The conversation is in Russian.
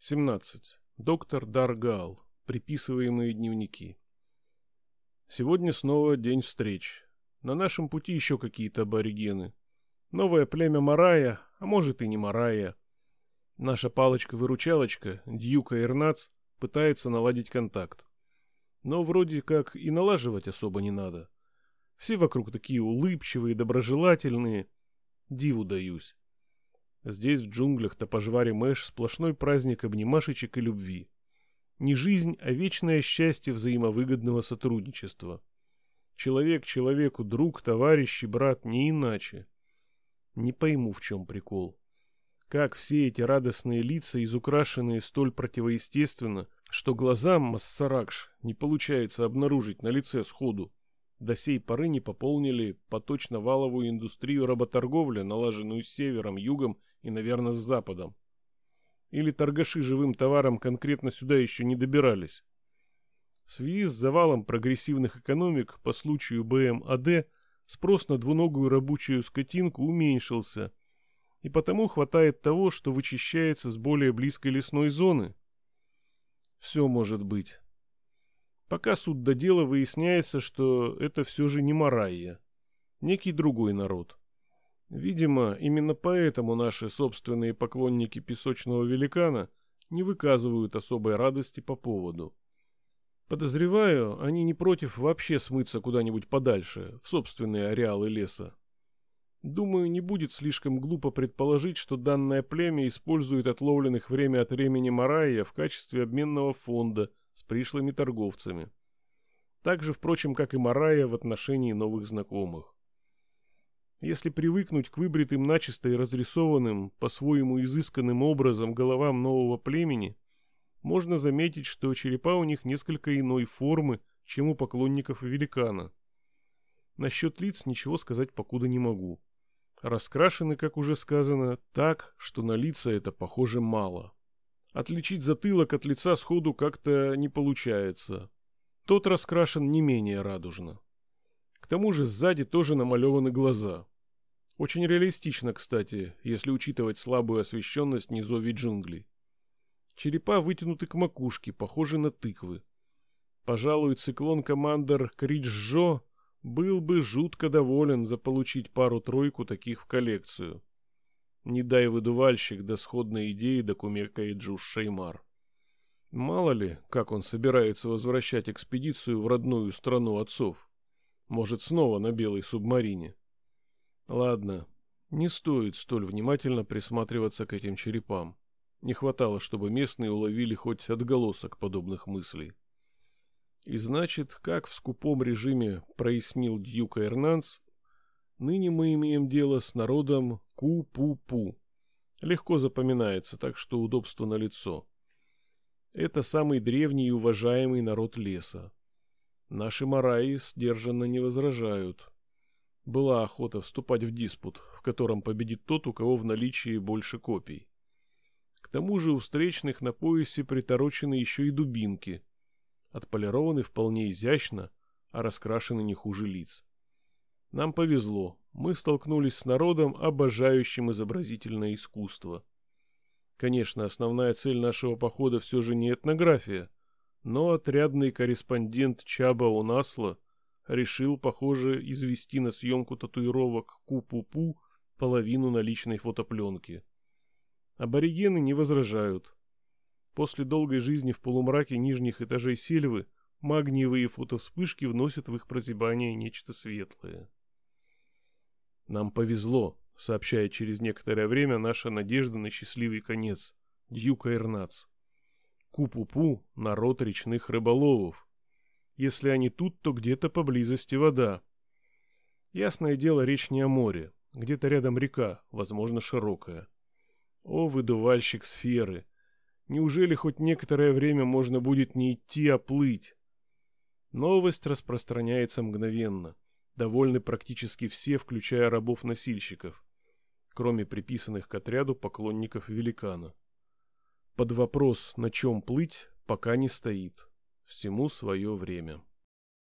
17. Доктор Даргал. Приписываемые дневники. Сегодня снова день встреч. На нашем пути еще какие-то аборигены. Новое племя Марая, а может и не Марая. Наша палочка-выручалочка, Дьюка Ирнац, пытается наладить контакт. Но вроде как и налаживать особо не надо. Все вокруг такие улыбчивые, доброжелательные. Диву даюсь. Здесь, в джунглях Топожвари Мэш, сплошной праздник обнимашечек и любви. Не жизнь, а вечное счастье взаимовыгодного сотрудничества. Человек человеку друг, товарищ и брат, не иначе. Не пойму, в чем прикол. Как все эти радостные лица, изукрашенные столь противоестественно, что глазам Массаракш не получается обнаружить на лице сходу, до сей поры не пополнили поточно-валовую индустрию работорговли, налаженную с севером, югом и, наверное, с западом. Или торгаши живым товаром конкретно сюда еще не добирались. В связи с завалом прогрессивных экономик по случаю БМАД спрос на двуногую рабочую скотинку уменьшился, и потому хватает того, что вычищается с более близкой лесной зоны. Все может быть. Пока суд до дела выясняется, что это все же не Марайя, некий другой народ. Видимо, именно поэтому наши собственные поклонники песочного великана не выказывают особой радости по поводу. Подозреваю, они не против вообще смыться куда-нибудь подальше, в собственные ареалы леса. Думаю, не будет слишком глупо предположить, что данное племя использует отловленных время от времени марайя в качестве обменного фонда с пришлыми торговцами. Так же, впрочем, как и марайя в отношении новых знакомых. Если привыкнуть к выбритым начисто и разрисованным, по-своему изысканным образом головам нового племени, можно заметить, что черепа у них несколько иной формы, чем у поклонников великана. Насчет лиц ничего сказать покуда не могу. Раскрашены, как уже сказано, так, что на лица это похоже мало. Отличить затылок от лица сходу как-то не получается. Тот раскрашен не менее радужно. К тому же сзади тоже намалеваны глаза. Очень реалистично, кстати, если учитывать слабую освещенность низовий джунглей. Черепа вытянуты к макушке, похожи на тыквы. Пожалуй, циклон-командор Криджо был бы жутко доволен заполучить пару-тройку таких в коллекцию. Не дай выдувальщик до сходной идеи докумекает Джуш Шеймар. Мало ли, как он собирается возвращать экспедицию в родную страну отцов. Может, снова на белой субмарине. Ладно, не стоит столь внимательно присматриваться к этим черепам. Не хватало, чтобы местные уловили хоть отголосок подобных мыслей. И значит, как в скупом режиме прояснил Дьюка Эрнанс, ныне мы имеем дело с народом Ку-Пу-Пу. Легко запоминается, так что удобство налицо. Это самый древний и уважаемый народ леса. Наши мараи сдержанно не возражают. Была охота вступать в диспут, в котором победит тот, у кого в наличии больше копий. К тому же у встречных на поясе приторочены еще и дубинки. Отполированы вполне изящно, а раскрашены не хуже лиц. Нам повезло, мы столкнулись с народом, обожающим изобразительное искусство. Конечно, основная цель нашего похода все же не этнография, но отрядный корреспондент Чаба Унасла решил, похоже, извести на съемку татуировок Ку-Пу-Пу половину наличной фотопленки. Аборигены не возражают. После долгой жизни в полумраке нижних этажей сельвы магниевые фотовспышки вносят в их прозябание нечто светлое. «Нам повезло», — сообщает через некоторое время наша надежда на счастливый конец, Дьюка Эрнац. Купупу — народ речных рыболовов. Если они тут, то где-то поблизости вода. Ясное дело, речь не о море. Где-то рядом река, возможно, широкая. О, выдувальщик сферы! Неужели хоть некоторое время можно будет не идти, а плыть? Новость распространяется мгновенно. Довольны практически все, включая рабов-носильщиков, кроме приписанных к отряду поклонников великана. Под вопрос, на чем плыть, пока не стоит. Всему свое время.